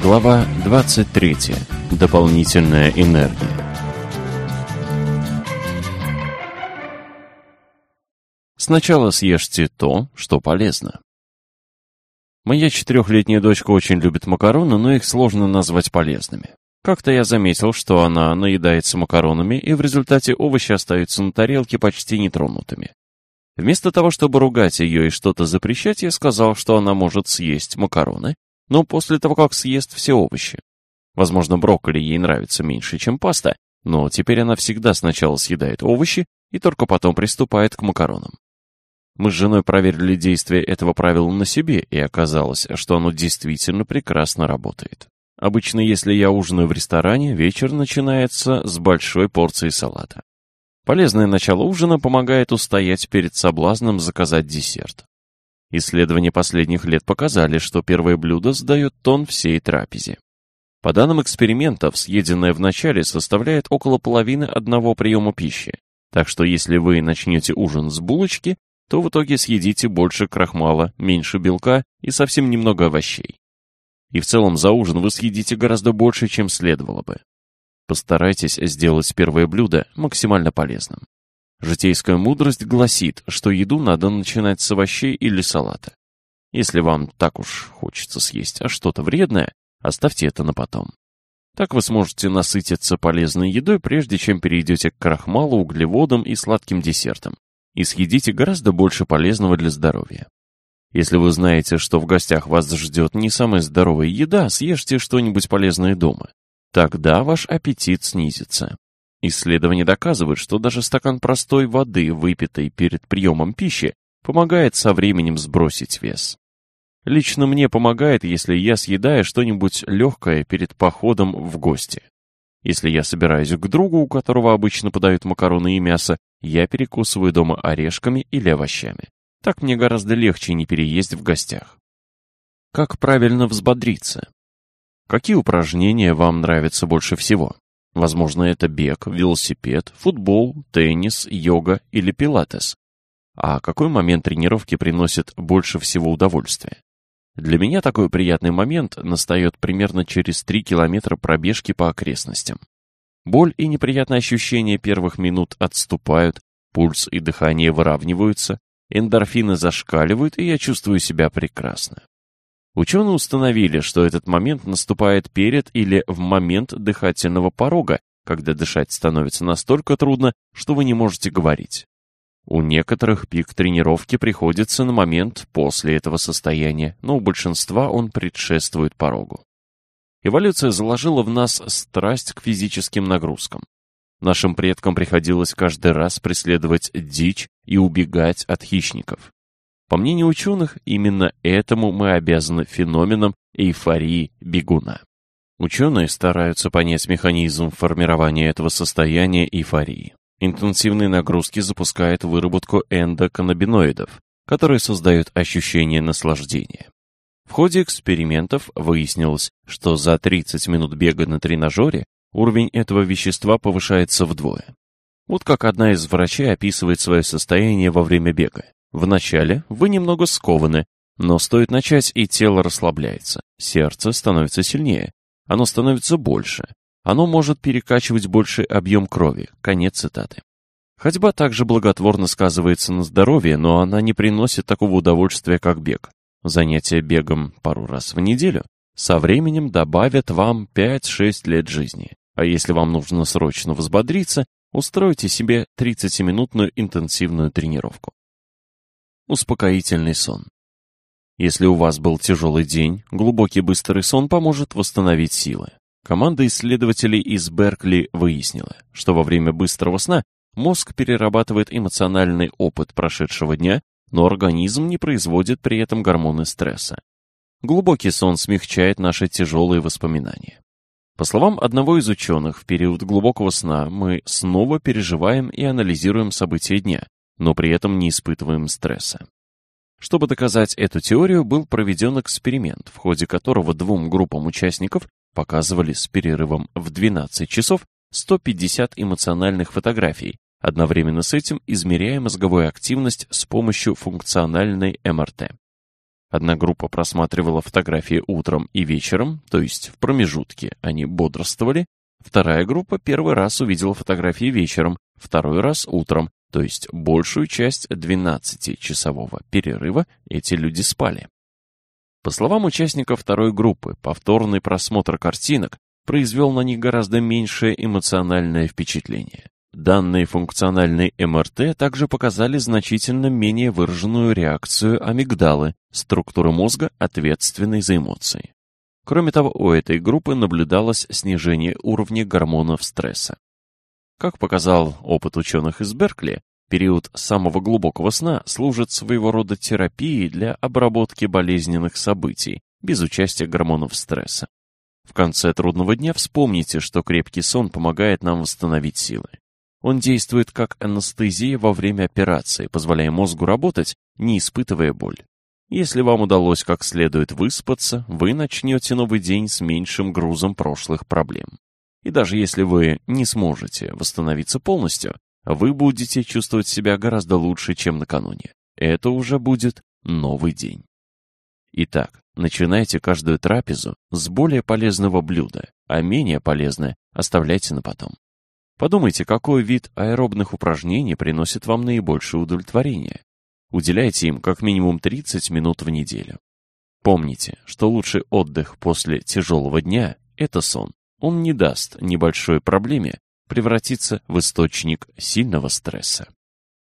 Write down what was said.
Глава 23. Дополнительная энергия. Сначала съешьте то, что полезно. Моя четырехлетняя дочка очень любит макароны, но их сложно назвать полезными. Как-то я заметил, что она наедается макаронами, и в результате овощи остаются на тарелке почти нетронутыми. Вместо того, чтобы ругать ее и что-то запрещать, я сказал, что она может съесть макароны, но после того, как съест все овощи. Возможно, брокколи ей нравится меньше, чем паста, но теперь она всегда сначала съедает овощи и только потом приступает к макаронам. Мы с женой проверили действие этого правила на себе, и оказалось, что оно действительно прекрасно работает. Обычно, если я ужинаю в ресторане, вечер начинается с большой порции салата. Полезное начало ужина помогает устоять перед соблазном заказать десерт. Исследования последних лет показали, что первое блюдо сдает тон всей трапезе. По данным экспериментов, съеденное в начале составляет около половины одного приема пищи. Так что если вы начнете ужин с булочки, то в итоге съедите больше крахмала, меньше белка и совсем немного овощей. И в целом за ужин вы съедите гораздо больше, чем следовало бы. Постарайтесь сделать первое блюдо максимально полезным. Житейская мудрость гласит, что еду надо начинать с овощей или салата. Если вам так уж хочется съесть а что-то вредное, оставьте это на потом. Так вы сможете насытиться полезной едой, прежде чем перейдете к крахмалу, углеводам и сладким десертам, и съедите гораздо больше полезного для здоровья. Если вы знаете, что в гостях вас ждет не самая здоровая еда, съешьте что-нибудь полезное дома. Тогда ваш аппетит снизится. Исследования доказывают, что даже стакан простой воды, выпитой перед приемом пищи, помогает со временем сбросить вес. Лично мне помогает, если я съедаю что-нибудь легкое перед походом в гости. Если я собираюсь к другу, у которого обычно подают макароны и мясо, я перекусываю дома орешками или овощами. Так мне гораздо легче не переесть в гостях. Как правильно взбодриться? Какие упражнения вам нравятся больше всего? Возможно, это бег, велосипед, футбол, теннис, йога или пилатес. А какой момент тренировки приносит больше всего удовольствия? Для меня такой приятный момент настает примерно через 3 километра пробежки по окрестностям. Боль и неприятные ощущения первых минут отступают, пульс и дыхание выравниваются, эндорфины зашкаливают, и я чувствую себя прекрасно. Ученые установили, что этот момент наступает перед или в момент дыхательного порога, когда дышать становится настолько трудно, что вы не можете говорить. У некоторых пик тренировки приходится на момент после этого состояния, но у большинства он предшествует порогу. Эволюция заложила в нас страсть к физическим нагрузкам. Нашим предкам приходилось каждый раз преследовать дичь и убегать от хищников. По мнению ученых, именно этому мы обязаны феноменам эйфории бегуна. Ученые стараются понять механизм формирования этого состояния эйфории. Интенсивные нагрузки запускают выработку эндоканнабиноидов, которые создают ощущение наслаждения. В ходе экспериментов выяснилось, что за 30 минут бега на тренажере уровень этого вещества повышается вдвое. Вот как одна из врачей описывает свое состояние во время бега. Вначале вы немного скованы, но стоит начать, и тело расслабляется. Сердце становится сильнее. Оно становится больше. Оно может перекачивать больший объем крови. Конец цитаты. Ходьба также благотворно сказывается на здоровье, но она не приносит такого удовольствия, как бег. Занятия бегом пару раз в неделю со временем добавят вам 5-6 лет жизни. А если вам нужно срочно взбодриться, устройте себе 30-минутную интенсивную тренировку. Успокоительный сон. Если у вас был тяжелый день, глубокий быстрый сон поможет восстановить силы. Команда исследователей из Беркли выяснила, что во время быстрого сна мозг перерабатывает эмоциональный опыт прошедшего дня, но организм не производит при этом гормоны стресса. Глубокий сон смягчает наши тяжелые воспоминания. По словам одного из ученых, в период глубокого сна мы снова переживаем и анализируем события дня, но при этом не испытываем стресса. Чтобы доказать эту теорию, был проведен эксперимент, в ходе которого двум группам участников показывали с перерывом в 12 часов 150 эмоциональных фотографий, одновременно с этим измеряя мозговую активность с помощью функциональной МРТ. Одна группа просматривала фотографии утром и вечером, то есть в промежутке они бодрствовали. Вторая группа первый раз увидела фотографии вечером, второй раз утром, то есть большую часть 12-часового перерыва эти люди спали. По словам участников второй группы, повторный просмотр картинок произвел на них гораздо меньшее эмоциональное впечатление. Данные функциональной МРТ также показали значительно менее выраженную реакцию амигдалы, структуры мозга, ответственной за эмоции. Кроме того, у этой группы наблюдалось снижение уровня гормонов стресса. Как показал опыт ученых из Беркли, период самого глубокого сна служит своего рода терапией для обработки болезненных событий без участия гормонов стресса. В конце трудного дня вспомните, что крепкий сон помогает нам восстановить силы. Он действует как анестезия во время операции, позволяя мозгу работать, не испытывая боль. Если вам удалось как следует выспаться, вы начнете новый день с меньшим грузом прошлых проблем. И даже если вы не сможете восстановиться полностью, вы будете чувствовать себя гораздо лучше, чем накануне. Это уже будет новый день. Итак, начинайте каждую трапезу с более полезного блюда, а менее полезное оставляйте на потом. Подумайте, какой вид аэробных упражнений приносит вам наибольшее удовлетворение. Уделяйте им как минимум 30 минут в неделю. Помните, что лучший отдых после тяжелого дня – это сон он не даст небольшой проблеме превратиться в источник сильного стресса.